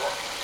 Let's go.